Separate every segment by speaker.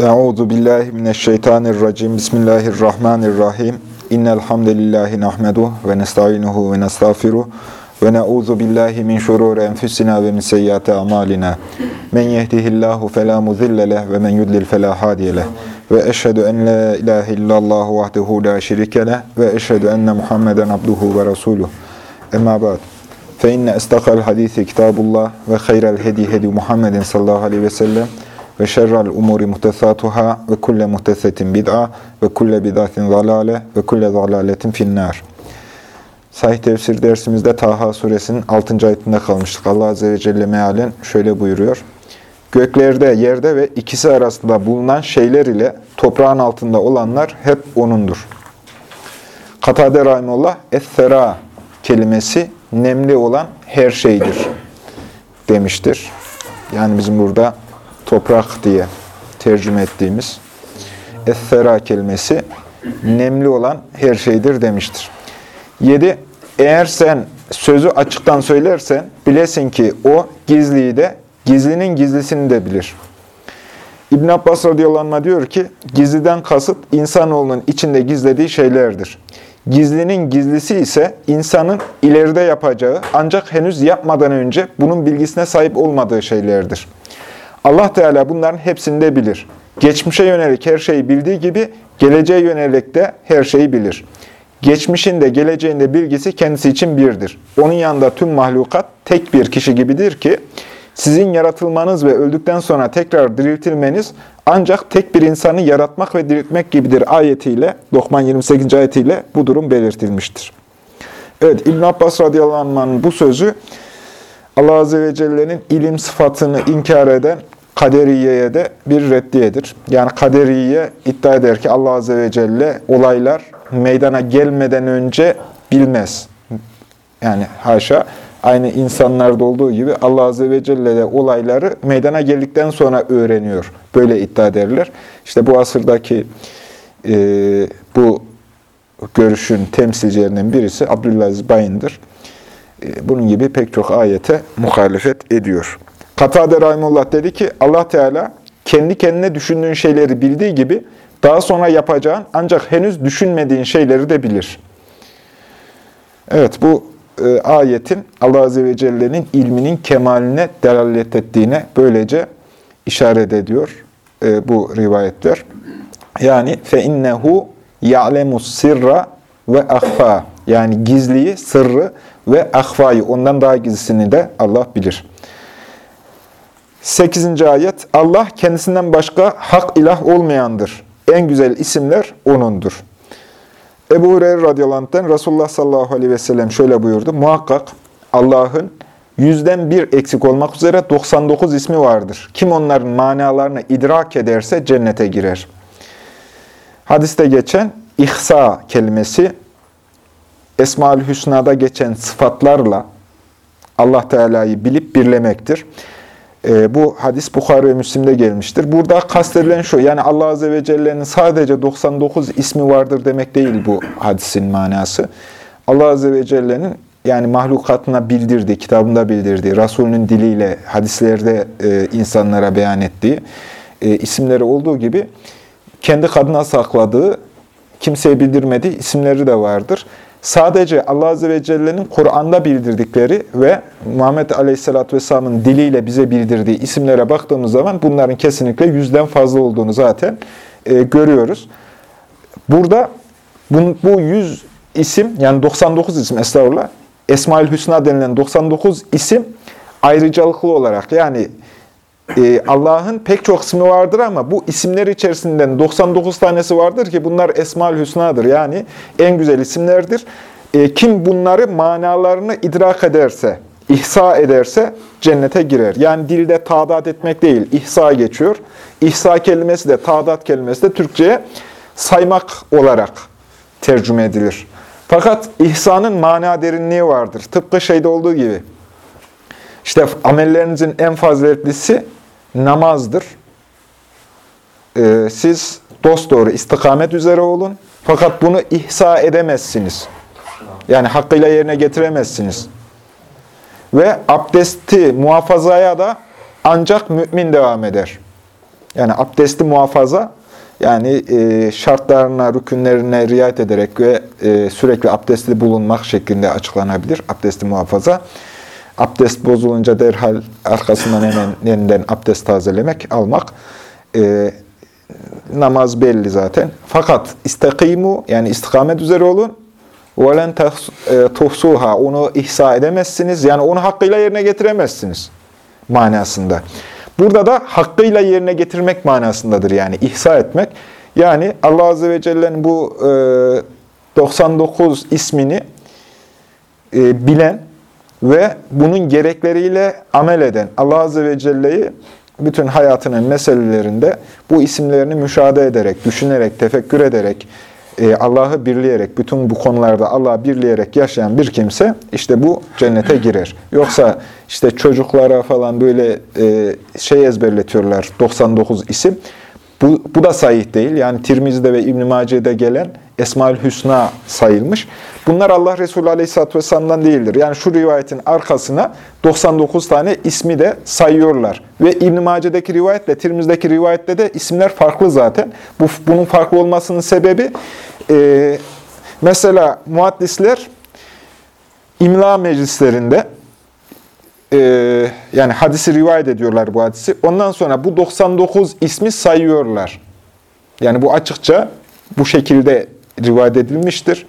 Speaker 1: Euzu billahi mineşşeytanirracim. Bismillahirrahmanirrahim. İnnel hamdelellahi nahmedu ve nestainuhu ve nestağfiruh ve na'uzu billahi min şururi enfusina ve min seyyiati amalina. Men yehdihillahu fela mudille ve men yudlil fela hadiye. Ve eşhedü en la ilahe illallah vahdehu la şerike leh ve eşhedü enne Muhammeden abduhu ve resuluh. Emma ba'd. Fe inne estakal hadisi kitabullah ve hayral hedi hedi Muhammedin sallallahu aleyhi ve sellem ve şerrel umuri muhtesatuhâ ve kulle muhtesetin bid'a ve kulle bid'atin zalâle ve kulle zalâletin finnâr. Sahih tefsir dersimizde Taha suresinin 6. ayetinde kalmıştık. Allah Azze ve Celle mealen şöyle buyuruyor. Göklerde, yerde ve ikisi arasında bulunan şeyler ile toprağın altında olanlar hep O'nundur. Katade Rahimullah, Es-Sera kelimesi nemli olan her şeydir demiştir. Yani bizim burada toprak diye tercüme ettiğimiz Es-Sera kelimesi nemli olan her şeydir demiştir. 7. Eğer sen sözü açıktan söylersen bilesin ki o gizliyi de gizlinin gizlisini de bilir. İbn Abbas radıyallahu diyor ki gizliden kasıt insanoğlunun içinde gizlediği şeylerdir. Gizlinin gizlisi ise insanın ileride yapacağı ancak henüz yapmadan önce bunun bilgisine sahip olmadığı şeylerdir. Allah Teala bunların hepsini de bilir. Geçmişe yönelik her şeyi bildiği gibi geleceğe yönelik de her şeyi bilir. Geçmişin de geleceğin de bilgisi kendisi için birdir. Onun yanında tüm mahlukat tek bir kişi gibidir ki sizin yaratılmanız ve öldükten sonra tekrar diriltilmeniz ancak tek bir insanı yaratmak ve diriltmek gibidir ayetiyle, Lokman 28. ayetiyle bu durum belirtilmiştir. Evet, İbn Abbas radıyallahu anh'ın bu sözü Allah Azze ve Celle'nin ilim sıfatını inkar eden kaderiyeye de bir reddiyedir. Yani kaderiye iddia eder ki Allah Azze ve Celle olaylar meydana gelmeden önce bilmez. Yani haşa aynı insanlarda olduğu gibi Allah Azze ve Celle de olayları meydana geldikten sonra öğreniyor. Böyle iddia ederler. İşte bu asırdaki e, bu görüşün temsilcilerinden birisi Abdülaziz Bayındır. E, bunun gibi pek çok ayete muhalefet ediyor. Katade Rahimullah dedi ki Allah Teala kendi kendine düşündüğün şeyleri bildiği gibi daha sonra yapacağın ancak henüz düşünmediğin şeyleri de bilir. Evet bu e, ayetin Allah Azze ve Celle'nin ilminin kemaline delalet ettiğine böylece işaret ediyor e, bu rivayetler. Yani fe innehu ya'lemus sirra ve ahfa. Yani gizliyi, sırrı ve ahfayı ondan daha gizlisini de Allah bilir. 8. ayet Allah kendisinden başka hak ilah olmayandır. En güzel isimler O'nundur. Ebu Hureyre radıyallahu anh'ten Resulullah sallallahu aleyhi ve sellem şöyle buyurdu. Muhakkak Allah'ın yüzden bir eksik olmak üzere 99 ismi vardır. Kim onların manalarını idrak ederse cennete girer. Hadiste geçen ihsa kelimesi Esma-ül Hüsna'da geçen sıfatlarla Allah Teala'yı bilip birlemektir. E, bu hadis Bukhari ve Müslim'de gelmiştir. Burada kastedilen şu, yani Allah Azze ve Celle'nin sadece 99 ismi vardır demek değil bu hadisin manası. Allah Azze ve Celle'nin yani mahlukatına bildirdiği, kitabında bildirdiği, Resulünün diliyle hadislerde e, insanlara beyan ettiği e, isimleri olduğu gibi kendi kadına sakladığı, kimseye bildirmediği isimleri de vardır. Sadece Allah Azze ve Celle'nin Kur'an'da bildirdikleri ve Muhammed Aleyhisselatü Vesselam'ın diliyle bize bildirdiği isimlere baktığımız zaman bunların kesinlikle yüzden fazla olduğunu zaten e, görüyoruz. Burada bu, bu 100 isim, yani 99 isim estağfurullah, Esma-ül Hüsna denilen 99 isim ayrıcalıklı olarak yani e, Allah'ın pek çok ismi vardır ama bu isimler içerisinden 99 tanesi vardır ki bunlar Esma-ül Hüsna'dır. Yani en güzel isimlerdir. E, kim bunları manalarını idrak ederse, ihsa ederse cennete girer. Yani dilde tadat etmek değil, ihsa geçiyor. İhsa kelimesi de, tadat kelimesi de Türkçe'ye saymak olarak tercüme edilir. Fakat ihsanın mana derinliği vardır. Tıpkı şeyde olduğu gibi. İşte amellerinizin en faziletlisi namazdır. Ee, siz dosdoğru istikamet üzere olun. Fakat bunu ihsa edemezsiniz. Yani hakkıyla yerine getiremezsiniz. Ve abdesti muhafazaya da ancak mümin devam eder. Yani abdesti muhafaza, yani e, şartlarına, rükünlerine riayet ederek ve e, sürekli abdestli bulunmak şeklinde açıklanabilir. Abdesti muhafaza. Abdest bozulunca derhal arkasından hemen yeniden abdest tazelemek, almak. E, namaz belli zaten. Fakat istakimu yani istikamet üzere olun. وَلَنْ تُحْسُوهَا Onu ihsa edemezsiniz. Yani onu hakkıyla yerine getiremezsiniz manasında. Burada da hakkıyla yerine getirmek manasındadır yani ihsa etmek. Yani Allah Azze ve Celle'nin bu e, 99 ismini e, bilen ve bunun gerekleriyle amel eden Allah Azze ve Celle'yi bütün hayatının meselelerinde bu isimlerini müşahede ederek, düşünerek, tefekkür ederek, e, Allah'ı birleyerek, bütün bu konularda Allah'ı birleyerek yaşayan bir kimse işte bu cennete girer. Yoksa işte çocuklara falan böyle e, şey ezberletiyorlar, 99 isim. Bu, bu da sahih değil. Yani Tirmizi'de ve İbn-i Mace'de gelen Esma-ül Hüsna sayılmış. Bunlar Allah Resulü Aleyhisselatü Vesselam'dan değildir. Yani şu rivayetin arkasına 99 tane ismi de sayıyorlar. Ve İbn-i Mace'deki rivayetle Tirmizi'deki rivayette de isimler farklı zaten. Bu, bunun farklı olmasının sebebi e, mesela muhaddisler imla meclislerinde e, yani hadisi rivayet ediyorlar bu hadisi. Ondan sonra bu 99 ismi sayıyorlar. Yani bu açıkça bu şekilde rivayet edilmiştir.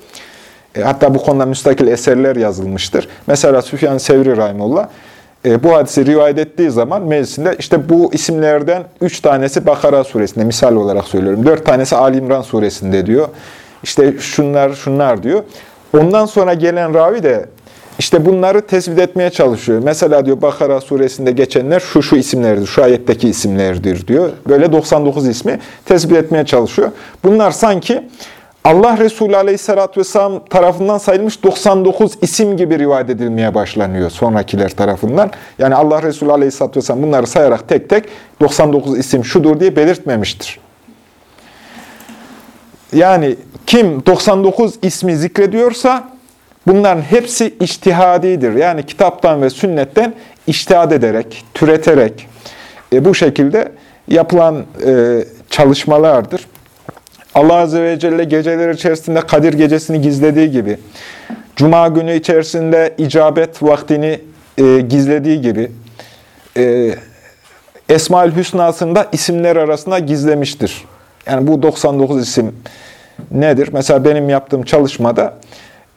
Speaker 1: E, hatta bu konuda müstakil eserler yazılmıştır. Mesela Süfyan Sevri Rahimullah e, bu hadisi rivayet ettiği zaman meclisinde işte bu isimlerden üç tanesi Bakara suresinde misal olarak söylüyorum. Dört tanesi Ali İmran suresinde diyor. İşte şunlar şunlar diyor. Ondan sonra gelen ravi de işte bunları tespit etmeye çalışıyor. Mesela diyor Bakara suresinde geçenler şu şu isimlerdir, şu ayetteki isimlerdir diyor. Böyle 99 ismi tespit etmeye çalışıyor. Bunlar sanki Allah Resulü Aleyhisselatü Vesselam tarafından sayılmış 99 isim gibi rivayet edilmeye başlanıyor sonrakiler tarafından. Yani Allah Resulü Aleyhisselatü Vesselam bunları sayarak tek tek 99 isim şudur diye belirtmemiştir. Yani kim 99 ismi zikrediyorsa bunların hepsi iştihadidir. Yani kitaptan ve sünnetten iştihad ederek, türeterek e, bu şekilde yapılan e, çalışmalardır. Allah Azze ve Celle geceler içerisinde Kadir gecesini gizlediği gibi, Cuma günü içerisinde icabet vaktini e, gizlediği gibi, e, Esma-ül Hüsna'sında isimler arasında gizlemiştir. Yani bu 99 isim nedir? Mesela benim yaptığım çalışmada,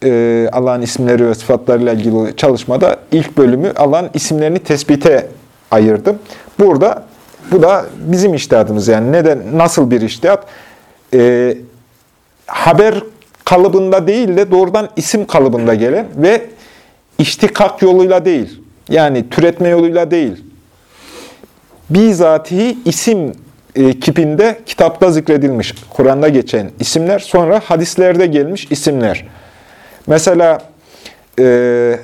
Speaker 1: e, Allah'ın isimleri ve sıfatlarıyla ilgili çalışmada ilk bölümü Allah'ın isimlerini tespite ayırdım. Burada bu da bizim iştihadımız yani neden nasıl bir iştihat? e, haber kalıbında değil de doğrudan isim kalıbında gelen ve iştikak yoluyla değil, yani türetme yoluyla değil, bizatihi isim e, kipinde kitapta zikredilmiş, Kur'an'da geçen isimler, sonra hadislerde gelmiş isimler. Mesela e,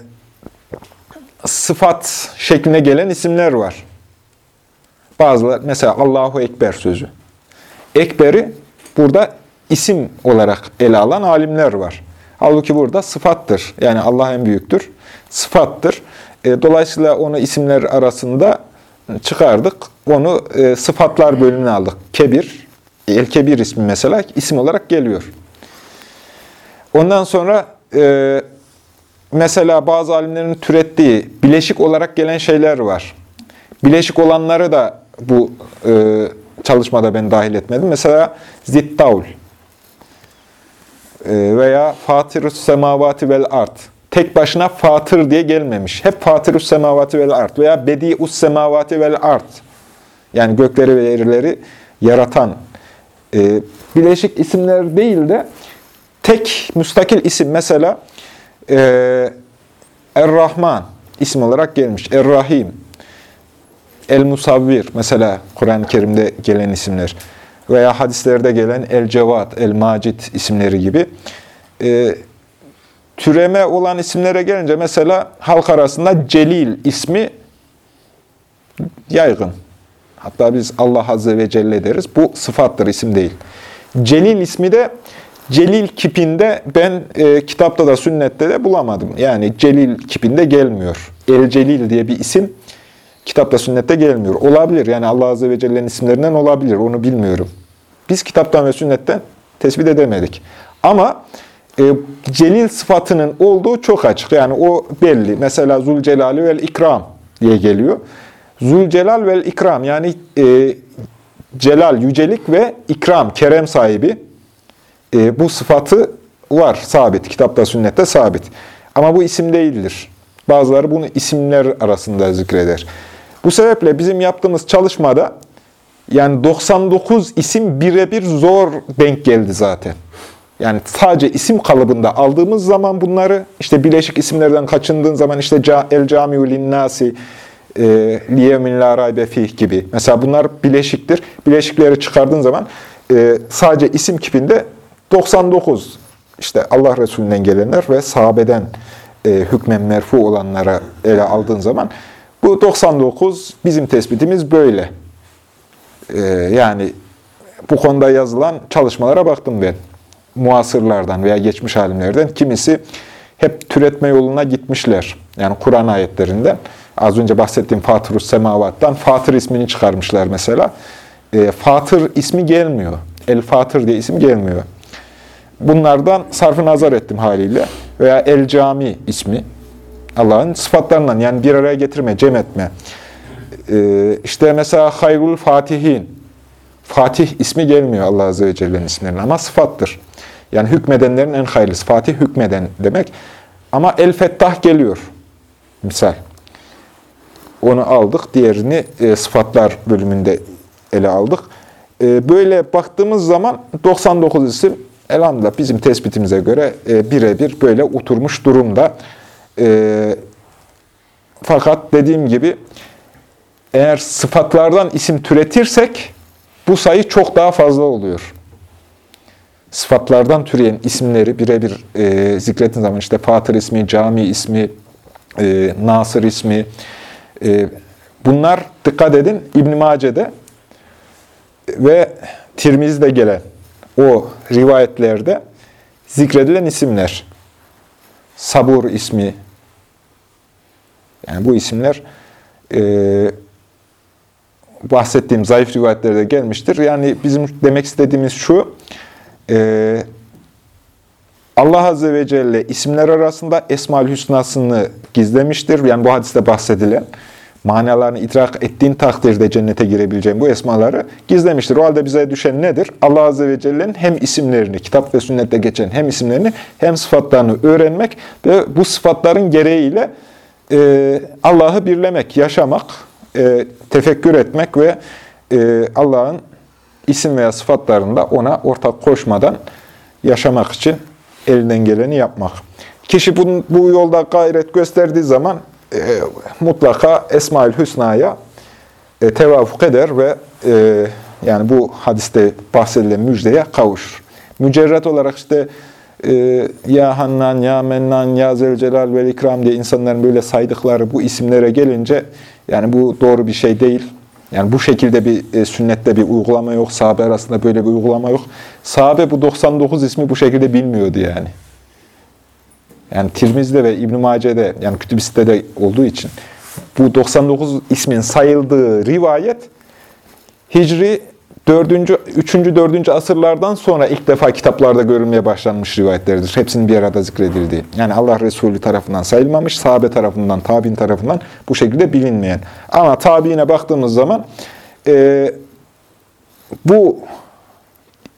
Speaker 1: sıfat şeklinde gelen isimler var. Bazıları, mesela Allahu Ekber sözü. Ekber'i Burada isim olarak ele alan alimler var. Halbuki burada sıfattır. Yani Allah en büyüktür. Sıfattır. E, dolayısıyla onu isimler arasında çıkardık. Onu e, sıfatlar bölümüne aldık. Kebir, El Kebir ismi mesela isim olarak geliyor. Ondan sonra e, mesela bazı alimlerin türettiği bileşik olarak gelen şeyler var. Bileşik olanları da bu çalışmada ben dahil etmedim. Mesela Zittaul e, veya Fatirus semavati vel art. Tek başına Fatır diye gelmemiş. Hep Fatirus semavati vel art veya Bedius semavati vel art. Yani gökleri ve yerleri yaratan e, bileşik isimler değil de tek müstakil isim. Mesela e, Er-Rahman isim olarak gelmiş. Er-Rahim El-Musavvir mesela Kur'an-ı Kerim'de gelen isimler veya hadislerde gelen El-Cevat, El-Macid isimleri gibi. E, türeme olan isimlere gelince mesela halk arasında Celil ismi yaygın. Hatta biz Allah Azze ve Celle deriz. Bu sıfattır, isim değil. Celil ismi de Celil kipinde ben e, kitapta da sünnette de bulamadım. Yani Celil kipinde gelmiyor. El Celil diye bir isim Kitapta sünnette gelmiyor. Olabilir. Yani Allah Azze ve Celle'nin isimlerinden olabilir. Onu bilmiyorum. Biz kitaptan ve sünnetten tespit edemedik. Ama e, celil sıfatının olduğu çok açık. Yani o belli. Mesela Zülcelali vel İkram diye geliyor. Zülcelal vel İkram yani e, celal, yücelik ve ikram, kerem sahibi. E, bu sıfatı var, sabit. Kitapta, sünnette sabit. Ama bu isim değildir. Bazıları bunu isimler arasında zikreder. Bu sebeple bizim yaptığımız çalışmada yani 99 isim birebir zor denk geldi zaten. Yani sadece isim kalıbında aldığımız zaman bunları işte bileşik isimlerden kaçındığın zaman işte el camiu linnasi e, liyemin la raybe fih gibi. Mesela bunlar bileşiktir. Bileşikleri çıkardığın zaman e, sadece isim kipinde 99 işte Allah Resulü'nden gelenler ve sahabeden e, hükmen merfu olanlara ele aldığın zaman bu 99 bizim tespitimiz böyle. E, yani bu konuda yazılan çalışmalara baktım ben. Muasırlardan veya geçmiş alimlerden kimisi hep türetme yoluna gitmişler. Yani Kur'an ayetlerinden. Az önce bahsettiğim Fatırus Semavat'tan Fatır ismini çıkarmışlar mesela. E, Fatır ismi gelmiyor. El Fatır diye isim gelmiyor. Bunlardan sarfı nazar ettim haliyle. Veya El Cami ismi. Allah'ın sıfatlarından yani bir araya getirme, cem etme. Ee, işte mesela Hayrul Fatihin. Fatih ismi gelmiyor Allah Azze ve Celle'nin isimlerine ama sıfattır. Yani hükmedenlerin en hayırlısı. Fatih hükmeden demek. Ama El Fettah geliyor. Misal. Onu aldık. Diğerini e, sıfatlar bölümünde ele aldık. E, böyle baktığımız zaman 99 isim elhamdülillah bizim tespitimize göre e, birebir böyle oturmuş durumda. E, fakat dediğim gibi eğer sıfatlardan isim türetirsek bu sayı çok daha fazla oluyor. Sıfatlardan türeyen isimleri birebir e, zikrettiğin zaman işte Fatır ismi, Cami ismi, e, Nasır ismi, e, bunlar dikkat edin İbn-i Mace'de ve Tirmiz'de gelen o rivayetlerde zikredilen isimler. Sabur ismi. Yani bu isimler e, bahsettiğim zayıf rivayetlerde gelmiştir. Yani bizim demek istediğimiz şu, e, Allah Azze ve Celle isimler arasında Esma-ül Hüsna'sını gizlemiştir. Yani bu hadiste bahsedilen manalarını idrak ettiğin takdirde cennete girebileceğin bu esmaları gizlemiştir. O halde bize düşen nedir? Allah Azze ve Celle'nin hem isimlerini, kitap ve sünnette geçen hem isimlerini hem sıfatlarını öğrenmek ve bu sıfatların gereğiyle e, Allah'ı birlemek, yaşamak, e, tefekkür etmek ve e, Allah'ın isim veya sıfatlarında ona ortak koşmadan yaşamak için elinden geleni yapmak. Kişi bu, bu yolda gayret gösterdiği zaman e, mutlaka Esma-ül Hüsna'ya e, tevafuk eder ve e, yani bu hadiste bahsedilen müjdeye kavuşur. Mücerret olarak işte e, ya Hannan, ya Mennan, ya Zelcelal ve İkram diye insanların böyle saydıkları bu isimlere gelince yani bu doğru bir şey değil. Yani bu şekilde bir e, sünnette bir uygulama yok. Sahabe arasında böyle bir uygulama yok. Sahabe bu 99 ismi bu şekilde bilmiyordu yani. Yani Tirmiz'de ve İbn-i Mace'de yani kütüb de olduğu için bu 99 ismin sayıldığı rivayet Hicri 4. 3. 4. asırlardan sonra ilk defa kitaplarda görülmeye başlanmış rivayetlerdir. Hepsinin bir arada zikredildiği. Yani Allah Resulü tarafından sayılmamış, sahabe tarafından, tabi'in tarafından bu şekilde bilinmeyen. Ama tabiine baktığımız zaman e, bu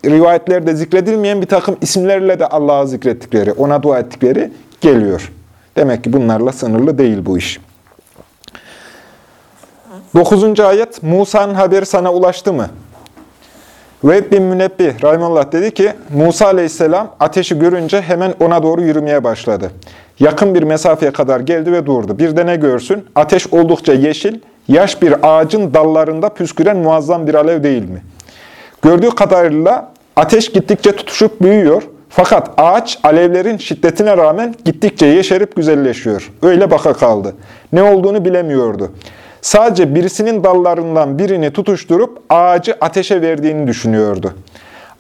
Speaker 1: rivayetlerde zikredilmeyen bir takım isimlerle de Allah'a zikrettikleri, ona dua ettikleri geliyor. Demek ki bunlarla sınırlı değil bu iş. Dokuzuncu ayet, Musa'nın haberi sana ulaştı mı? Ve bin Münebbih Rahimallah dedi ki, Musa aleyhisselam ateşi görünce hemen ona doğru yürümeye başladı. Yakın bir mesafeye kadar geldi ve durdu. Bir de ne görsün? Ateş oldukça yeşil, yaş bir ağacın dallarında püsküren muazzam bir alev değil mi? Gördüğü kadarıyla ateş gittikçe tutuşup büyüyor. Fakat ağaç alevlerin şiddetine rağmen gittikçe yeşerip güzelleşiyor. Öyle baka kaldı. Ne olduğunu bilemiyordu. Sadece birisinin dallarından birini tutuşturup ağacı ateşe verdiğini düşünüyordu.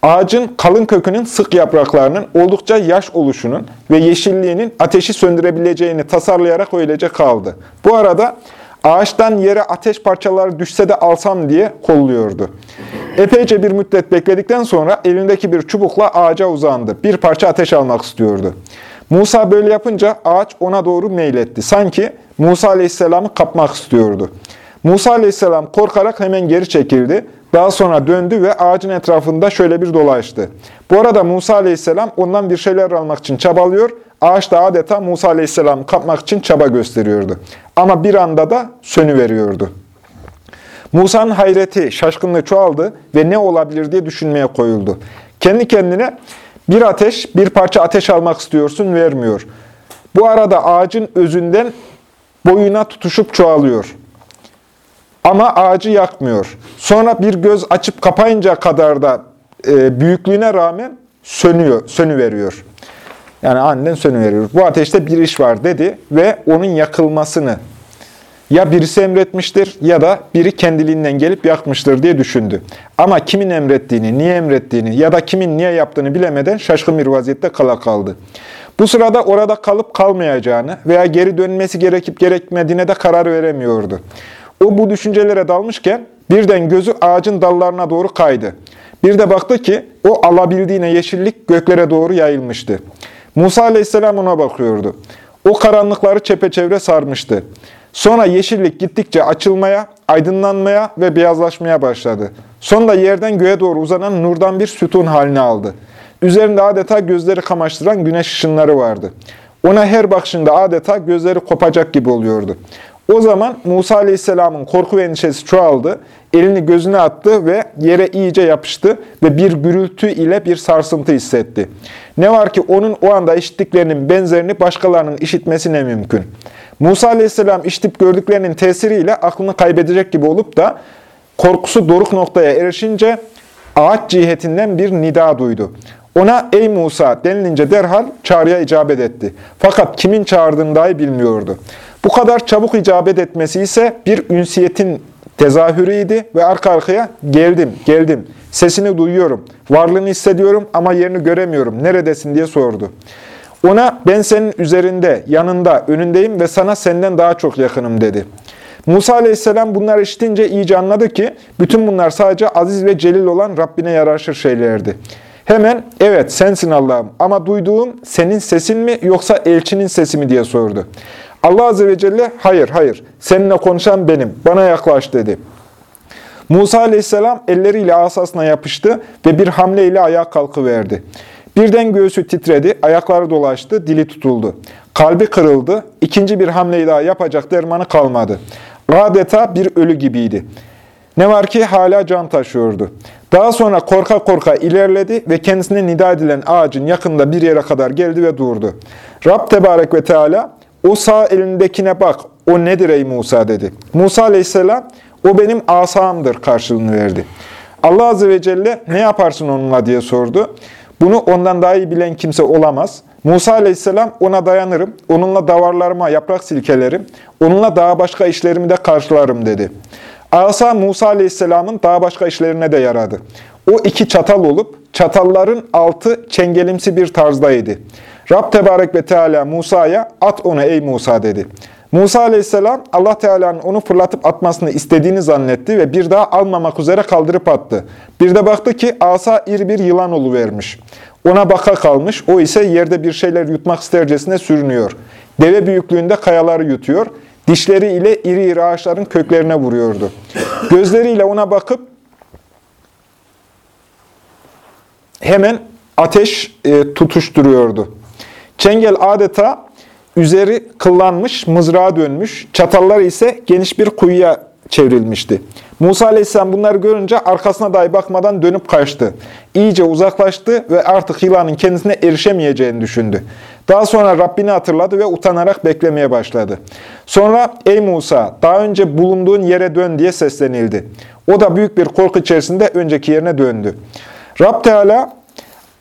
Speaker 1: Ağacın kalın kökünün sık yapraklarının oldukça yaş oluşunun ve yeşilliğinin ateşi söndürebileceğini tasarlayarak öylece kaldı. Bu arada Ağaçtan yere ateş parçaları düşse de alsam diye kolluyordu. Epeyce bir müddet bekledikten sonra elindeki bir çubukla ağaca uzandı. Bir parça ateş almak istiyordu. Musa böyle yapınca ağaç ona doğru meyletti. Sanki Musa aleyhisselamı kapmak istiyordu. Musa aleyhisselam korkarak hemen geri çekildi. Daha sonra döndü ve ağacın etrafında şöyle bir dolaştı. Bu arada Musa aleyhisselam ondan bir şeyler almak için çabalıyor. Ağaç da adeta Musa aleyhisselam kapmak için çaba gösteriyordu. Ama bir anda da sönüveriyordu. Musa'nın hayreti, şaşkınlığı çoğaldı ve ne olabilir diye düşünmeye koyuldu. Kendi kendine bir ateş, bir parça ateş almak istiyorsun, vermiyor. Bu arada ağacın özünden boyuna tutuşup çoğalıyor. Ama ağacı yakmıyor. Sonra bir göz açıp kapayınca kadar da e, büyüklüğüne rağmen sönüyor, sönüveriyor. Yani annen sönüveriyor. Bu ateşte bir iş var dedi ve onun yakılmasını ya birisi emretmiştir ya da biri kendiliğinden gelip yakmıştır diye düşündü. Ama kimin emrettiğini, niye emrettiğini ya da kimin niye yaptığını bilemeden şaşkın bir vaziyette kala kaldı. Bu sırada orada kalıp kalmayacağını veya geri dönmesi gerekip gerekmediğine de karar veremiyordu. O bu düşüncelere dalmışken birden gözü ağacın dallarına doğru kaydı. Bir de baktı ki o alabildiğine yeşillik göklere doğru yayılmıştı. Musa aleyhisselam ona bakıyordu. O karanlıkları çepeçevre sarmıştı. Sonra yeşillik gittikçe açılmaya, aydınlanmaya ve beyazlaşmaya başladı. Sonra yerden göğe doğru uzanan nurdan bir sütun halini aldı. Üzerinde adeta gözleri kamaştıran güneş ışınları vardı. Ona her bakışında adeta gözleri kopacak gibi oluyordu. O zaman Musa Aleyhisselam'ın korku ve endişesi çoğaldı. Elini gözüne attı ve yere iyice yapıştı ve bir gürültü ile bir sarsıntı hissetti. Ne var ki onun o anda işittiklerinin benzerini başkalarının işitmesi ne mümkün. Musa Aleyhisselam işitip gördüklerinin tesiriyle aklını kaybedecek gibi olup da korkusu doruk noktaya erişince ağaç cihetinden bir nida duydu. Ona ey Musa denilince derhal çağrıya icabet etti. Fakat kimin çağırdığını dahi bilmiyordu. Bu kadar çabuk icabet etmesi ise bir ünsiyetin tezahürüydi ve arka arkaya geldim, geldim, sesini duyuyorum, varlığını hissediyorum ama yerini göremiyorum, neredesin diye sordu. Ona ben senin üzerinde, yanında, önündeyim ve sana senden daha çok yakınım dedi. Musa aleyhisselam bunları işitince iyice anladı ki bütün bunlar sadece aziz ve celil olan Rabbine yaraşır şeylerdi. Hemen evet sensin Allah'ım ama duyduğum senin sesin mi yoksa elçinin sesi mi diye sordu. Allah Azze ve Celle hayır hayır seninle konuşan benim bana yaklaş dedi. Musa aleyhisselam elleriyle asasına yapıştı ve bir hamleyle ayağa kalkıverdi. Birden göğsü titredi, ayakları dolaştı, dili tutuldu. Kalbi kırıldı, ikinci bir hamleyi daha yapacak dermanı kalmadı. Adeta bir ölü gibiydi. Ne var ki hala can taşıyordu. Daha sonra korka korka ilerledi ve kendisine nida edilen ağacın yakında bir yere kadar geldi ve durdu. Rab Tebarek ve Teala, o sağ elindekine bak, o nedir ey Musa dedi. Musa aleyhisselam, o benim asamdır karşılığını verdi. Allah Azze ve Celle ne yaparsın onunla diye sordu. Bunu ondan daha iyi bilen kimse olamaz. Musa aleyhisselam ona dayanırım, onunla davarlarıma yaprak silkelerim, onunla daha başka işlerimi de karşılarım dedi. Asa Musa aleyhisselamın daha başka işlerine de yaradı. O iki çatal olup çatalların altı çengelimsi bir tarzdaydı. Rab Tebarek ve Teala Musa'ya at onu ey Musa dedi. Musa aleyhisselam Allah Teala'nın onu fırlatıp atmasını istediğini zannetti ve bir daha almamak üzere kaldırıp attı. Bir de baktı ki asa iri bir yılan vermiş. Ona baka kalmış, o ise yerde bir şeyler yutmak istercesine sürünüyor. Deve büyüklüğünde kayaları yutuyor. Dişleri ile iri iri ağaçların köklerine vuruyordu. Gözleriyle ona bakıp hemen ateş e, tutuşturuyordu. Çengel adeta üzeri kıllanmış, mızrağa dönmüş, çatallar ise geniş bir kuyuya çevrilmişti. Musa aleyhisselam bunları görünce arkasına dahi bakmadan dönüp kaçtı. İyice uzaklaştı ve artık yılanın kendisine erişemeyeceğini düşündü. Daha sonra Rabbini hatırladı ve utanarak beklemeye başladı. Sonra ey Musa daha önce bulunduğun yere dön diye seslenildi. O da büyük bir korku içerisinde önceki yerine döndü. Rab Teala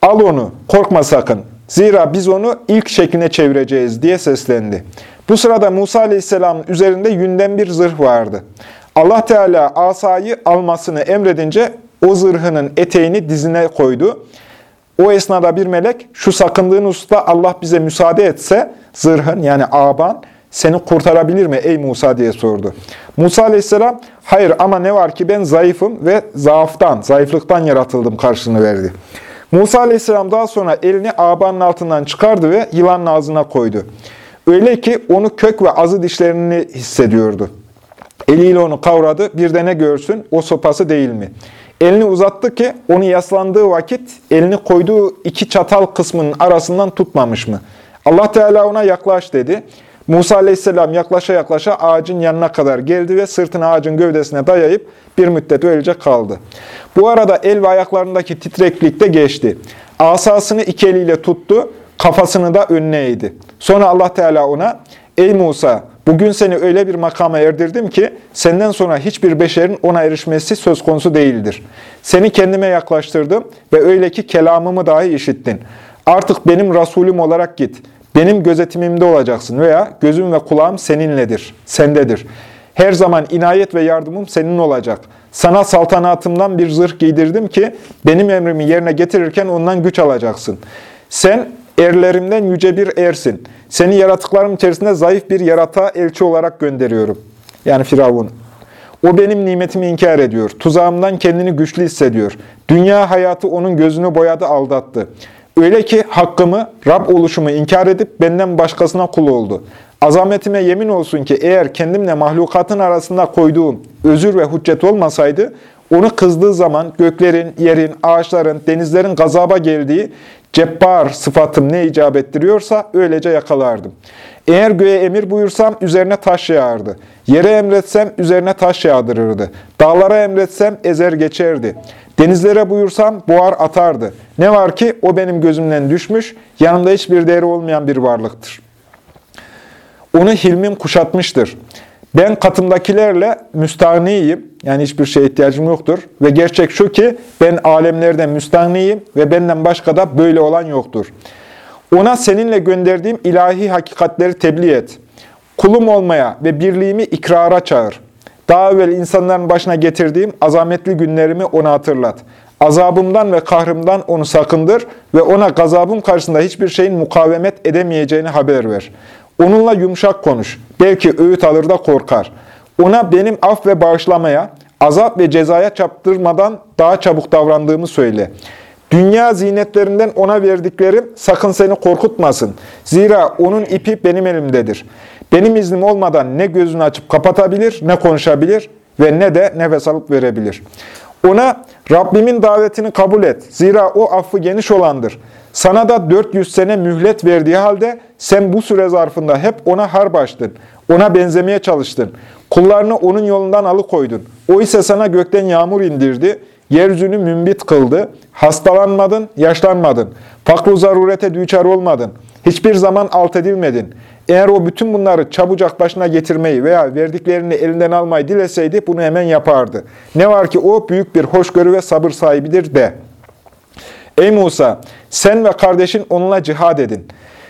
Speaker 1: al onu korkma sakın. Zira biz onu ilk şekline çevireceğiz diye seslendi. Bu sırada Musa Aleyhisselam'ın üzerinde yünden bir zırh vardı. Allah Teala asayı almasını emredince o zırhının eteğini dizine koydu. O esnada bir melek şu sakındığın usta Allah bize müsaade etse zırhın yani aban seni kurtarabilir mi ey Musa diye sordu. Musa aleyhisselam hayır ama ne var ki ben zayıfım ve zaaftan, zayıflıktan yaratıldım karşılığını verdi. Musa aleyhisselam daha sonra elini abanın altından çıkardı ve yılanın ağzına koydu. Öyle ki onu kök ve azı dişlerini hissediyordu. Eliyle onu kavradı, bir de ne görsün, o sopası değil mi? Elini uzattı ki onu yaslandığı vakit elini koyduğu iki çatal kısmının arasından tutmamış mı? Allah Teala ona yaklaş dedi. Musa aleyhisselam yaklaşa yaklaşa ağacın yanına kadar geldi ve sırtını ağacın gövdesine dayayıp bir müddet öylece kaldı. Bu arada el ve ayaklarındaki titreklik de geçti. Asasını iki eliyle tuttu, kafasını da önüne eğdi. Sonra Allah Teala ona, Ey Musa, bugün seni öyle bir makama erdirdim ki, senden sonra hiçbir beşerin ona erişmesi söz konusu değildir. Seni kendime yaklaştırdım ve öyle ki kelamımı dahi işittin. Artık benim Resulüm olarak git. Benim gözetimimde olacaksın veya gözüm ve kulağım seninledir, sendedir. Her zaman inayet ve yardımım senin olacak. Sana saltanatımdan bir zırh giydirdim ki benim emrimi yerine getirirken ondan güç alacaksın. Sen erlerimden yüce bir ersin. Seni yaratıklarım içerisinde zayıf bir yaratığa elçi olarak gönderiyorum. Yani Firavun. O benim nimetimi inkar ediyor. Tuzağımdan kendini güçlü hissediyor. Dünya hayatı onun gözünü boyadı, aldattı. Öyle ki hakkımı, Rab oluşumu inkar edip benden başkasına kul oldu. Azametime yemin olsun ki eğer kendimle mahlukatın arasında koyduğum özür ve hüccet olmasaydı, onu kızdığı zaman göklerin, yerin, ağaçların, denizlerin gazaba geldiği cebbar sıfatım ne icap ettiriyorsa öylece yakalardım. Eğer göğe emir buyursam üzerine taş yağardı. Yere emretsem üzerine taş yağdırırdı. Dağlara emretsem ezer geçerdi. Denizlere buyursam boğar atardı. Ne var ki o benim gözümden düşmüş, yanımda hiçbir değeri olmayan bir varlıktır. Onu hilmim kuşatmıştır. Ben katımdakilerle müstahniyim, yani hiçbir şeye ihtiyacım yoktur. Ve gerçek şu ki ben alemlerden müstahniyim ve benden başka da böyle olan yoktur. Ona seninle gönderdiğim ilahi hakikatleri tebliğ et. Kulum olmaya ve birliğimi ikrara çağır. Daha evvel insanların başına getirdiğim azametli günlerimi ona hatırlat. Azabımdan ve kahrımdan onu sakındır ve ona gazabım karşısında hiçbir şeyin mukavemet edemeyeceğini haber ver. Onunla yumuşak konuş. Belki öğüt alır da korkar. Ona benim af ve bağışlamaya, azap ve cezaya çaptırmadan daha çabuk davrandığımı söyle. Dünya zinetlerinden ona verdiklerim sakın seni korkutmasın. Zira onun ipi benim elimdedir. Benim iznim olmadan ne gözünü açıp kapatabilir, ne konuşabilir ve ne de nefes alıp verebilir. Ona Rabbimin davetini kabul et. Zira o affı geniş olandır. Sana da 400 sene mühlet verdiği halde sen bu süre zarfında hep ona harp açtın. Ona benzemeye çalıştın. Kullarını onun yolundan alıkoydun. O ise sana gökten yağmur indirdi. Yeryüzünü mümbit kıldı. Hastalanmadın, yaşlanmadın. Fakru zarurete düçar olmadın. Hiçbir zaman alt edilmedin. Eğer o bütün bunları çabucak başına getirmeyi veya verdiklerini elinden almayı dileseydi bunu hemen yapardı. Ne var ki o büyük bir hoşgörü ve sabır sahibidir de. Ey Musa! Sen ve kardeşin onunla cihad edin.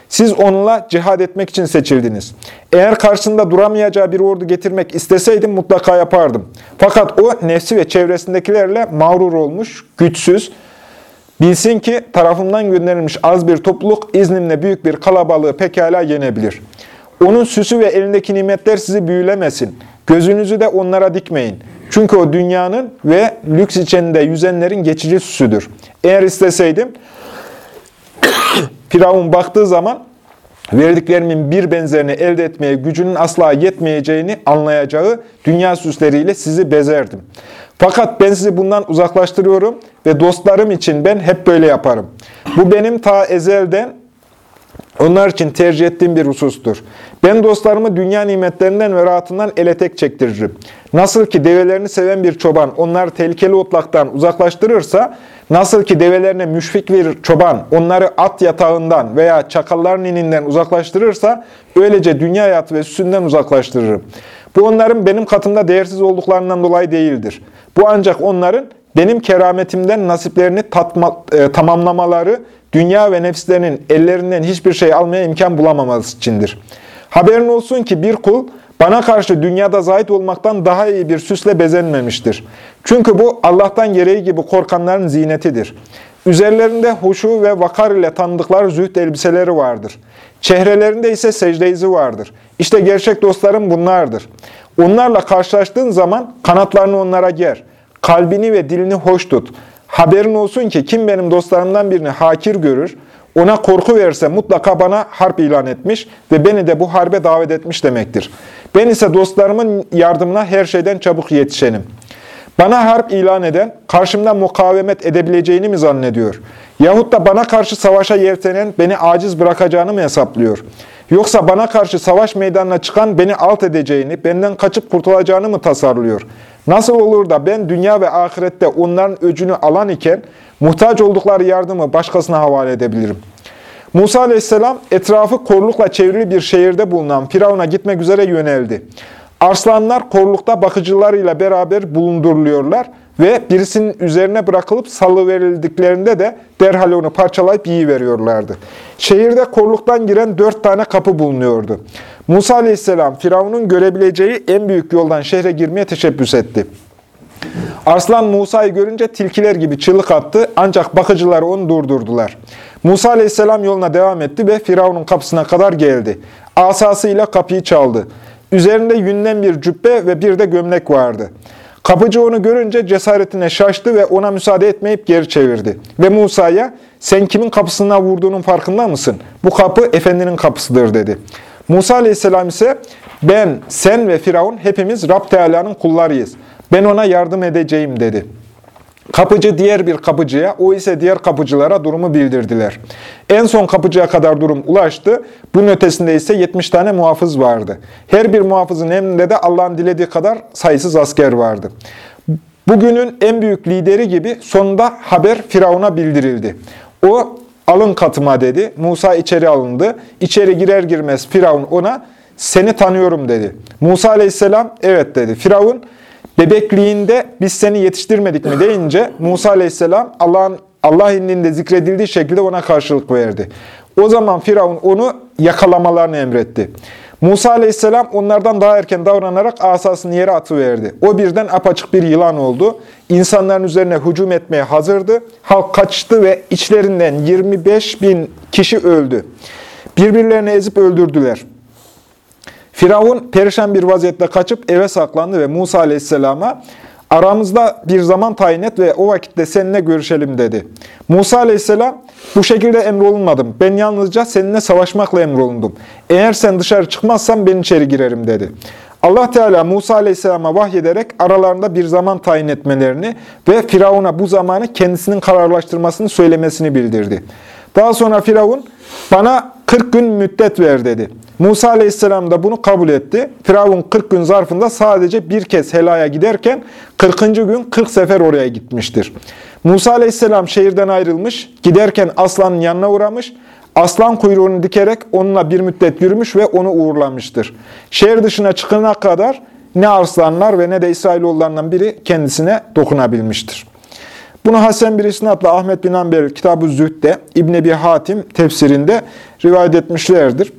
Speaker 1: Siz onunla cihad etmek için seçildiniz. Eğer karşısında duramayacağı bir ordu getirmek isteseydim mutlaka yapardım. Fakat o nefsi ve çevresindekilerle mağrur olmuş, güçsüz. Bilsin ki tarafından gönderilmiş az bir topluluk iznimle büyük bir kalabalığı pekala yenebilir. Onun süsü ve elindeki nimetler sizi büyülemesin. Gözünüzü de onlara dikmeyin. Çünkü o dünyanın ve lüks içinde yüzenlerin geçici süsüdür. Eğer isteseydim Firavun baktığı zaman verdiklerimin bir benzerini elde etmeye gücünün asla yetmeyeceğini anlayacağı dünya süsleriyle sizi bezerdim. Fakat ben sizi bundan uzaklaştırıyorum ve dostlarım için ben hep böyle yaparım. Bu benim ta ezelden onlar için tercih ettiğim bir husustur. Ben dostlarımı dünya nimetlerinden ve rahatından ele tek çektiririm. Nasıl ki develerini seven bir çoban onları tehlikeli otlaktan uzaklaştırırsa, nasıl ki develerine müşfik bir çoban onları at yatağından veya çakalların ininden uzaklaştırırsa, öylece dünya hayatı ve süsünden uzaklaştırırım. Bu onların benim katımda değersiz olduklarından dolayı değildir. Bu ancak onların benim kerametimden nasiplerini tatma, e, tamamlamaları, dünya ve nefslerinin ellerinden hiçbir şey almaya imkan bulamaması içindir. Haberin olsun ki bir kul, bana karşı dünyada zahit olmaktan daha iyi bir süsle bezenmemiştir. Çünkü bu Allah'tan gereği gibi korkanların zinetidir. Üzerlerinde huşu ve vakar ile tanıdıkları zühd elbiseleri vardır. Çehrelerinde ise secde izi vardır. İşte gerçek dostlarım bunlardır. Onlarla karşılaştığın zaman kanatlarını onlara ger. Kalbini ve dilini hoş tut. Haberin olsun ki kim benim dostlarımdan birini hakir görür, ona korku verirse mutlaka bana harp ilan etmiş ve beni de bu harbe davet etmiş demektir. Ben ise dostlarımın yardımına her şeyden çabuk yetişenim. Bana harp ilan eden, karşımda mukavemet edebileceğini mi zannediyor? Yahut da bana karşı savaşa yeltenen beni aciz bırakacağını mı hesaplıyor? Yoksa bana karşı savaş meydanına çıkan beni alt edeceğini, benden kaçıp kurtulacağını mı tasarlıyor? Nasıl olur da ben dünya ve ahirette onların öcünü alan iken, muhtaç oldukları yardımı başkasına havale edebilirim? Musa aleyhisselam etrafı korlukla çevrili bir şehirde bulunan Firavun'a gitmek üzere yöneldi. Arslanlar korlukta bakıcılarıyla beraber bulunduruluyorlar ve birisinin üzerine bırakılıp salıverildiklerinde de derhal onu parçalayıp yiyiveriyorlardı. Şehirde korluktan giren dört tane kapı bulunuyordu. Musa aleyhisselam Firavun'un görebileceği en büyük yoldan şehre girmeye teşebbüs etti. Arslan Musa'yı görünce tilkiler gibi çığlık attı ancak bakıcılar onu durdurdular. Musa aleyhisselam yoluna devam etti ve Firavun'un kapısına kadar geldi. Asasıyla kapıyı çaldı. Üzerinde yünden bir cübbe ve bir de gömlek vardı. Kapıcı onu görünce cesaretine şaştı ve ona müsaade etmeyip geri çevirdi. Ve Musa'ya sen kimin kapısına vurduğunun farkında mısın? Bu kapı efendinin kapısıdır dedi. Musa aleyhisselam ise ben, sen ve Firavun hepimiz Rab Teala'nın kullarıyız. Ben ona yardım edeceğim dedi. Kapıcı diğer bir kapıcıya, o ise diğer kapıcılara durumu bildirdiler. En son kapıcıya kadar durum ulaştı. Bunun ötesinde ise 70 tane muhafız vardı. Her bir muhafızın emrinde de Allah'ın dilediği kadar sayısız asker vardı. Bugünün en büyük lideri gibi sonunda haber Firavun'a bildirildi. O alın katıma dedi. Musa içeri alındı. İçeri girer girmez Firavun ona seni tanıyorum dedi. Musa aleyhisselam evet dedi. Firavun Bebekliğinde biz seni yetiştirmedik mi deyince Musa aleyhisselam Allah'ın Allah indinde zikredildiği şekilde ona karşılık verdi. O zaman Firavun onu yakalamalarını emretti. Musa aleyhisselam onlardan daha erken davranarak asasını yere atıverdi. O birden apaçık bir yılan oldu. İnsanların üzerine hücum etmeye hazırdı. Halk kaçtı ve içlerinden 25 bin kişi öldü. Birbirlerini ezip öldürdüler. Firavun perişan bir vaziyette kaçıp eve saklandı ve Musa aleyhisselama aramızda bir zaman tayin et ve o vakitte seninle görüşelim dedi. Musa aleyhisselam bu şekilde emrolunmadım. Ben yalnızca seninle savaşmakla emrolundum. Eğer sen dışarı çıkmazsan ben içeri girerim dedi. Allah Teala Musa Aleyhisselam'a vahyederek aralarında bir zaman tayin etmelerini ve Firavun'a bu zamanı kendisinin kararlaştırmasını söylemesini bildirdi. Daha sonra Firavun bana 40 gün müddet ver dedi. Musa aleyhisselam da bunu kabul etti. Firavun 40 gün zarfında sadece bir kez helaya giderken 40. gün 40 sefer oraya gitmiştir. Musa aleyhisselam şehirden ayrılmış, giderken aslanın yanına uğramış, aslan kuyruğunu dikerek onunla bir müddet yürümüş ve onu uğurlamıştır. Şehir dışına çıkana kadar ne arslanlar ve ne de İsrailoğullarından biri kendisine dokunabilmiştir. Bunu Hasan bir isnatla Ahmet bin Amber Kitab-ı Zühd'de, İbn Ebi Hatim tefsirinde rivayet etmişlerdir.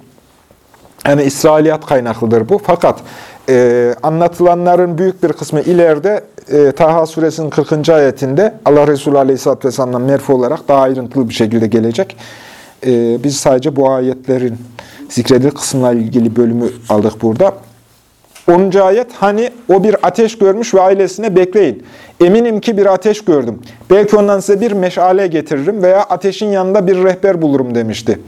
Speaker 1: Yani İsrailiyat kaynaklıdır bu. Fakat e, anlatılanların büyük bir kısmı ileride e, Taha suresinin 40. ayetinde Allah Resulü Aleyhisselatü Vesselam'dan merfu olarak daha ayrıntılı bir şekilde gelecek. E, biz sadece bu ayetlerin zikredilir kısımla ilgili bölümü aldık burada. 10. ayet hani o bir ateş görmüş ve ailesine bekleyin. Eminim ki bir ateş gördüm. Belki ondan size bir meşale getiririm veya ateşin yanında bir rehber bulurum demişti.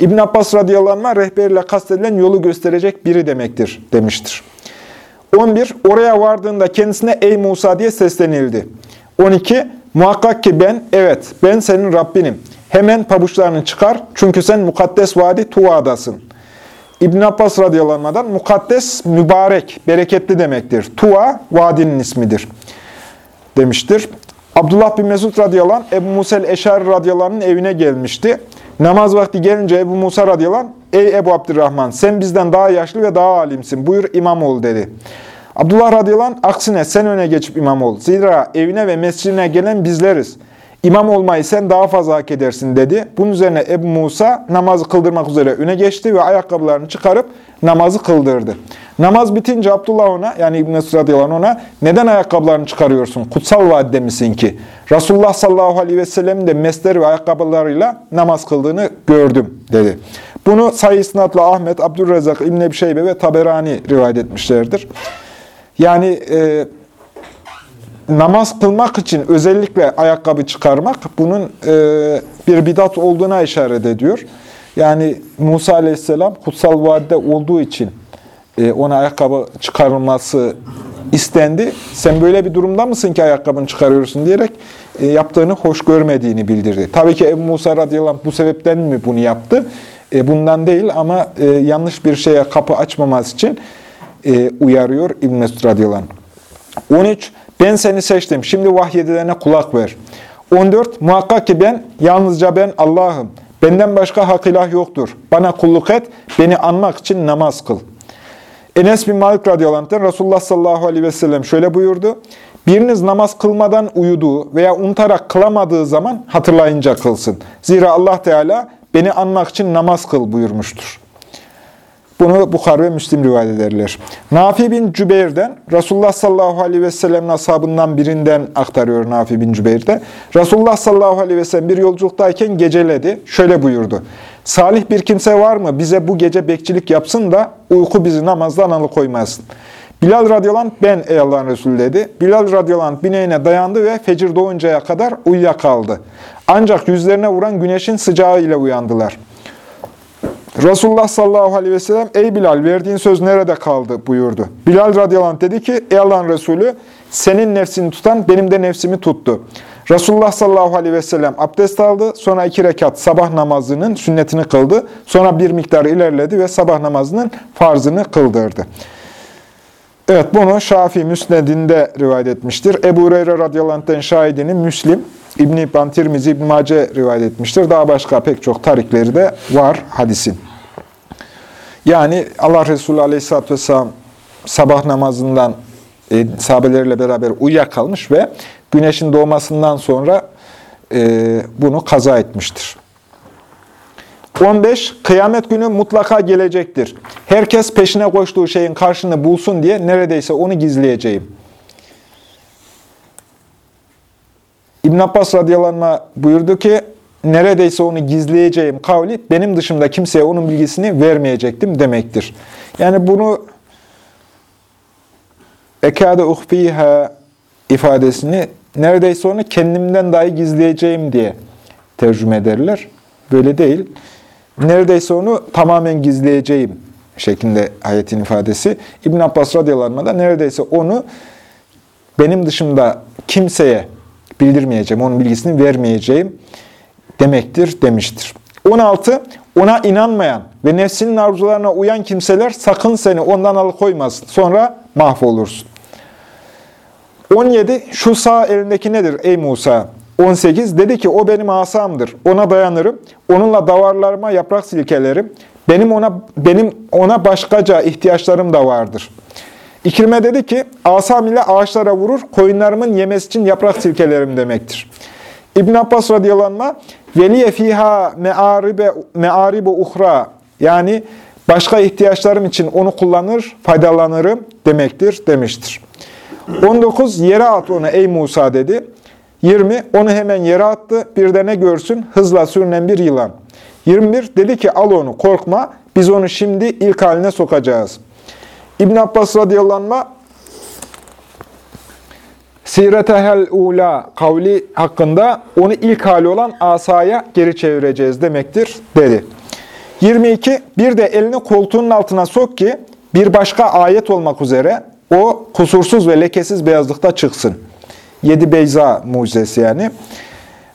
Speaker 1: İbn Abbas radıyallahu anh rehberle kastedilen yolu gösterecek biri demektir demiştir. 11. Oraya vardığında kendisine ey Musa diye seslenildi. 12. Muhakkak ki ben, evet ben senin Rabbinim. Hemen pabuçlarını çıkar çünkü sen mukaddes vadi Tuva'dasın. İbn Abbas radıyallahu anh'dan mukaddes mübarek, bereketli demektir. Tuva vadinin ismidir demiştir. Abdullah bin Mesud radıyallahu anh, Ebu Musel Eşari radıyallahu evine gelmişti. Namaz vakti gelince Ebu Musa radıyallahu anh, Ey Ebu Abdurrahman sen bizden daha yaşlı ve daha alimsin. Buyur imam ol dedi. Abdullah radıyallahu anh, aksine sen öne geçip imam ol. Zira evine ve mescidine gelen bizleriz. İmam olmayı sen daha fazla hak edersin dedi. Bunun üzerine Ebu Musa namazı kıldırmak üzere öne geçti ve ayakkabılarını çıkarıp namazı kıldırdı. Namaz bitince Abdullah ona yani İbn-i radıyallahu ona neden ayakkabılarını çıkarıyorsun? Kutsal vadide misin ki? Resulullah sallallahu aleyhi ve sellem de mesler ve ayakkabılarıyla namaz kıldığını gördüm dedi. Bunu Sayı İsnatlı Ahmet, Abdülrezzak, İbn Ebi Şeybe ve Taberani rivayet etmişlerdir. Yani e, namaz kılmak için özellikle ayakkabı çıkarmak bunun e, bir bidat olduğuna işaret ediyor. Yani Musa Aleyhisselam kutsal vadide olduğu için e, ona ayakkabı çıkarılması istendi. Sen böyle bir durumda mısın ki ayakkabını çıkarıyorsun diyerek e, yaptığını hoş görmediğini bildirdi. Tabii ki Ebu Musa radıyallahu anh bu sebepten mi bunu yaptı? E, bundan değil ama e, yanlış bir şeye kapı açmaması için e, uyarıyor İbn Mesud radıyallahu anh. 13. Ben seni seçtim. Şimdi vahyedilene kulak ver. 14. Muhakkak ki ben, yalnızca ben Allah'ım. Benden başka hak ilah yoktur. Bana kulluk et, beni anmak için namaz kıl. Enes bin Malik radıyallahu Resulullah sallallahu aleyhi ve sellem şöyle buyurdu. Biriniz namaz kılmadan uyuduğu veya unutarak kılamadığı zaman hatırlayınca kılsın. Zira Allah Teala beni anmak için namaz kıl buyurmuştur. Bunu Bukhara ve Müslim rivayet ederler. Nafi bin Cübeyr'den, Resulullah sallallahu aleyhi ve sellem'in ashabından birinden aktarıyor Nafi bin Cübeyr'de. Resulullah sallallahu aleyhi ve sellem bir yolculuktayken geceledi. Şöyle buyurdu. Salih bir kimse var mı? Bize bu gece bekçilik yapsın da uyku bizi namazdan alıkoymasın. Bilal radıyallahu anh, ben ey Allah'ın Resulü dedi. Bilal radıyallahu anh bineğine dayandı ve fecir doğuncaya kadar uyuyakaldı. Ancak yüzlerine vuran güneşin sıcağı ile uyandılar. Resulullah sallallahu aleyhi ve sellem, ey Bilal verdiğin söz nerede kaldı buyurdu. Bilal radıyallahu anh dedi ki, ey Allah'ın Resulü senin nefsini tutan benim de nefsimi tuttu. Resulullah sallallahu aleyhi ve sellem abdest aldı. Sonra iki rekat sabah namazının sünnetini kıldı. Sonra bir miktar ilerledi ve sabah namazının farzını kıldırdı. Evet bunu Şafii Müsned'inde rivayet etmiştir. Ebu Hureyre radıyallahu anh'ten şahidini Müslim, İbn-i İbn Tirmizi, İbn Mace rivayet etmiştir. Daha başka pek çok tarikleri de var hadisin. Yani Allah Resulü aleyhisselatü vesselam sabah namazından e, sahabeleriyle beraber uyuyakalmış ve güneşin doğmasından sonra e, bunu kaza etmiştir. 15. Kıyamet günü mutlaka gelecektir. Herkes peşine koştuğu şeyin karşını bulsun diye neredeyse onu gizleyeceğim. İbn Abbas radıyallahu buyurdu ki, neredeyse onu gizleyeceğim kavli, benim dışımda kimseye onun bilgisini vermeyecektim demektir. Yani bunu ekade uhfiha ifadesini neredeyse onu kendimden dahi gizleyeceğim diye tercüme ederler. Böyle değil. Neredeyse onu tamamen gizleyeceğim şeklinde ayetin ifadesi. İbn Abbas radıyallahu da neredeyse onu benim dışımda kimseye bildirmeyeceğim, onun bilgisini vermeyeceğim demektir demiştir. 16. Ona inanmayan ve nefsinin arzularına uyan kimseler sakın seni ondan alıkoymasın. Sonra mahvolursun. 17. Şu sağ elindeki nedir ey Musa? 18. Dedi ki o benim asamdır. Ona dayanırım. Onunla davarlarıma yaprak silkelerim. Benim ona benim ona başkaca ihtiyaçlarım da vardır. İkrime dedi ki asam ile ağaçlara vurur, koyunlarımın yemesi için yaprak silkelerim demektir. İbn Abbas radıyallahu anh, veliye fiha me'aribe me'aribe uhra yani başka ihtiyaçlarım için onu kullanır, faydalanırım demektir demiştir. 19 yere at onu ey Musa dedi. 20 onu hemen yere attı. Bir de ne görsün? Hızla sürünen bir yılan. 21 dedi ki al onu korkma. Biz onu şimdi ilk haline sokacağız. İbn Abbas radıyallahu anh Siretehel ula kavli hakkında onu ilk hali olan asaya geri çevireceğiz demektir dedi. 22. Bir de elini koltuğunun altına sok ki bir başka ayet olmak üzere o kusursuz ve lekesiz beyazlıkta çıksın. Yedi Beyza mucizesi yani.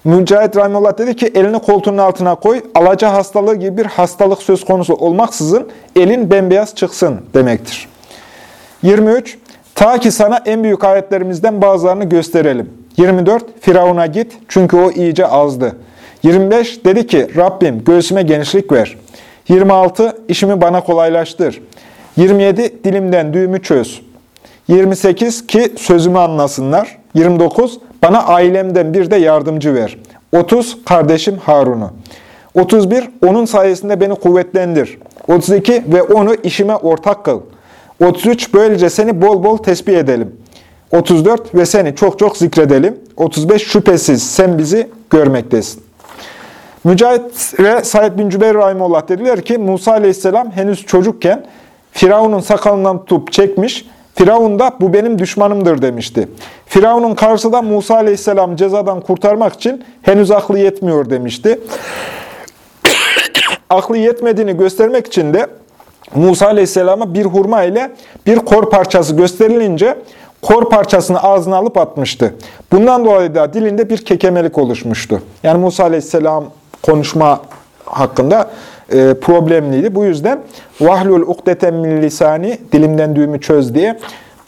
Speaker 1: Mücahit Rahimullah dedi ki elini koltuğunun altına koy. Alaca hastalığı gibi bir hastalık söz konusu olmaksızın elin bembeyaz çıksın demektir. 23. Ta ki sana en büyük ayetlerimizden bazılarını gösterelim. 24. Firavun'a git çünkü o iyice azdı. 25. Dedi ki Rabbim göğsüme genişlik ver. 26. işimi bana kolaylaştır. 27. Dilimden düğümü çöz. 28 ki sözümü anlasınlar. 29 bana ailemden bir de yardımcı ver. 30 kardeşim Harun'u. 31 onun sayesinde beni kuvvetlendir. 32 ve onu işime ortak kıl. 33 böylece seni bol bol tesbih edelim. 34 ve seni çok çok zikredelim. 35 şüphesiz sen bizi görmektesin. Mücahit ve Said bin Cübeyr Rahimullah dediler ki Musa Aleyhisselam henüz çocukken Firavun'un sakalından tutup çekmiş, Firavun da bu benim düşmanımdır demişti. Firavun'un karşısında Musa Aleyhisselam cezadan kurtarmak için henüz aklı yetmiyor demişti. aklı yetmediğini göstermek için de Musa Aleyhisselam'a bir hurma ile bir kor parçası gösterilince kor parçasını ağzına alıp atmıştı. Bundan dolayı da dilinde bir kekemelik oluşmuştu. Yani Musa Aleyhisselam konuşma hakkında e, problemliydi. Bu yüzden vahlul ukdeten min lisani dilimden düğümü çöz diye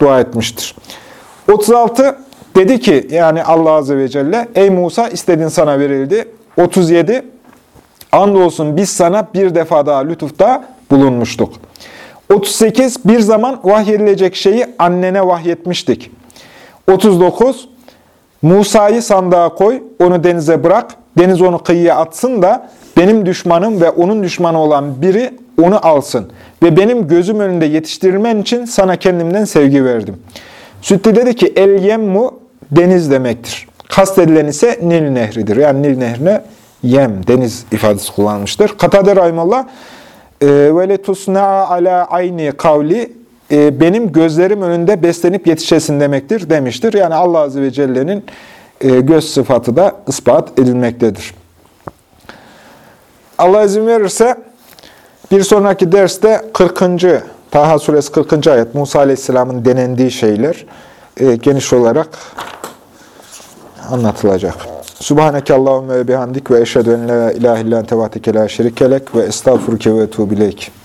Speaker 1: dua etmiştir. 36 dedi ki yani Allah Azze ve Celle ey Musa istediğin sana verildi. 37 andolsun biz sana bir defa daha lütufta bulunmuştuk. 38 bir zaman vahyedilecek şeyi annene vahyetmiştik. 39 Musa'yı sandığa koy, onu denize bırak, deniz onu kıyıya atsın da benim düşmanım ve onun düşmanı olan biri onu alsın. Ve benim gözüm önünde yetiştirilmen için sana kendimden sevgi verdim. Sütti dedi ki el yemmu deniz demektir. Kastedilen ise Nil nehridir. Yani Nil nehrine yem, deniz ifadesi kullanmıştır. Katade Rahimallah e, ve letusna'a ala ayni kavli e, benim gözlerim önünde beslenip yetişesin demektir demiştir. Yani Allah Azze ve Celle'nin e, göz sıfatı da ispat edilmektedir. Allah izin verirse bir sonraki derste 40. Taha suresi 40. ayet Musa Aleyhisselam'ın denendiği şeyler e, geniş olarak anlatılacak. Subhaneke Allahümme ve bihamdik ve eşhedü en la ilahe illan şerikelek ve estağfuruke ve etubileyk.